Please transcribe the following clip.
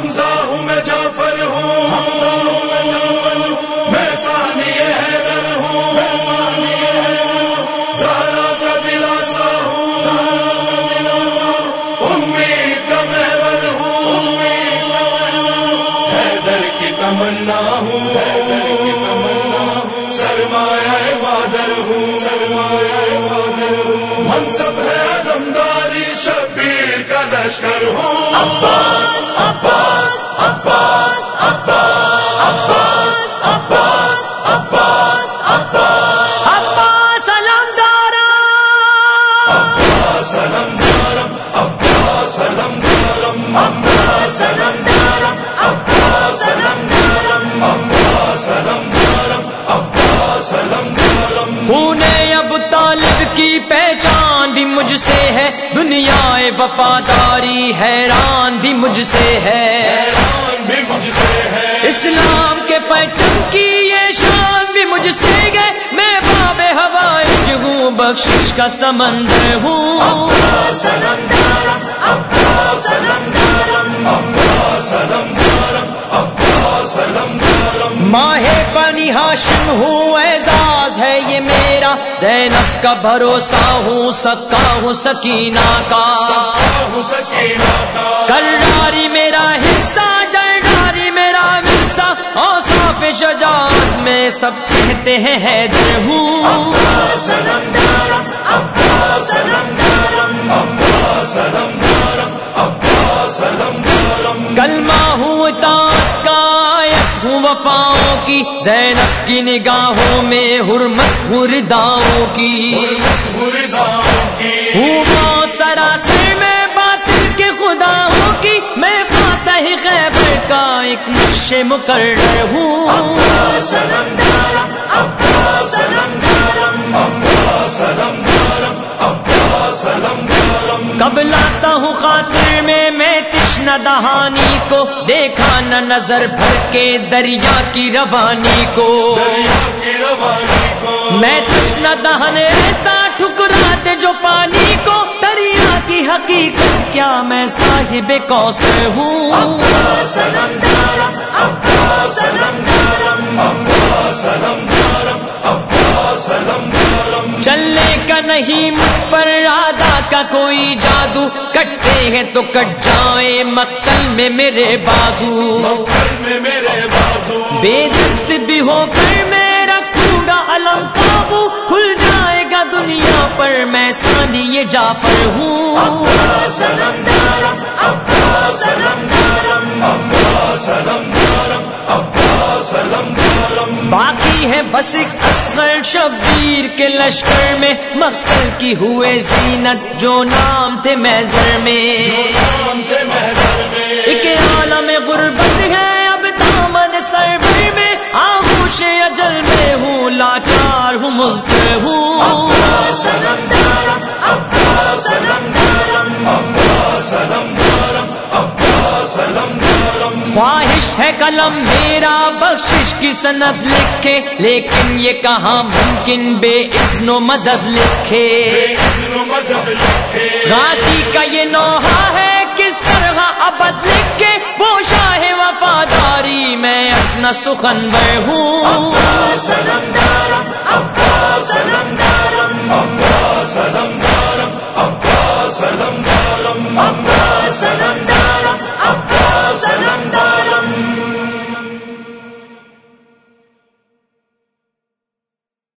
حمزہ ہوں میں جعفر ہوں۔ میں سانی حیدر ہوں۔ زہرا کا دلاسا ہوں۔ امید کا محور ہوں۔ حیدر کی تمنا ہوں۔ سرمایہ وادر ہوں۔ سرمایہ وادر ہوں منصب ہے علمداری شبیر کا لشکر ہوں۔ عباس عباس۔ خون اب طالب کی پہچان بھی مجھ سے ہے۔ دنیا وفاداری حیران بھی مجھ سے ہے۔ اسلام کے پہچم کی یہ شان بھی مجھ سے گئے۔ میں باب ہوائی ہوں، بخشش کا سمندر ہوں۔ ماہ بنی ہاشم ہوں اعزاز ہے یہ میرا۔ زینب کا بھروسہ ہوں، سکا ہوں، سکینہ کا۔ کلاری میرا حصہ جلڈاری میرا ورثہ۔ اوصاف شجاعت میں سب کہتے ہیں، حیدر ہوں۔ وفاؤں کی، زینب کی نگاہوں میں حرمت ہوں رداؤں کی۔ ہوں وہ سراسر میں باطل کے خداؤں کی۔ میں فاتح خیبر کا ایک نقش مقرر ہوں۔ عباس علمدارم عباس علمدارم عباس علمدارم کب لاتا ہوں خاطر میں میں تشن دہانی کو دیکھا نہ نظر بھر کے دریا کی روانی کو میں تشن دہن ایسا ٹھکرا دے جو پانی کو دریا کی حقیقت کیا میں صاحب کوثر ہوں عباس چلنے کا نہیں پر رادا کا کوئی جادو۔ کٹتے ہیں تو کٹ جائیں مکل میں میرے بازو۔ مقبل میں میرے بازو۔ بے دست بھی ہو کر میں رکھوں گا علم قابو۔ کھل جائے گا دنیا پر میں سانی یہ جعفر ہوں۔ عباس علمدارم عباس علمدارم عباس علمدارم عباس علمدارم باقی ہے بس اصغر شبیر کے لشکر میں مقتل کی ہوئے زینت جو نام تھے میزر میں۔ ایک عالم غربت ہے اب دامن سر میں۔ آغوش اجل میں ہوں لاچار ہوں مزدر ہوں۔ عباس خواہش ہے قلم میرا بخشش کی سند لکھے۔ لیکن یہ کہاں ممکن؟ بے اذن و مدد لکھے۔ غازی کا یہ نوحہ ہے کس طرح ابد لکھے؟ وہ شاہ وفاداری میں اپنا سخنور ہوں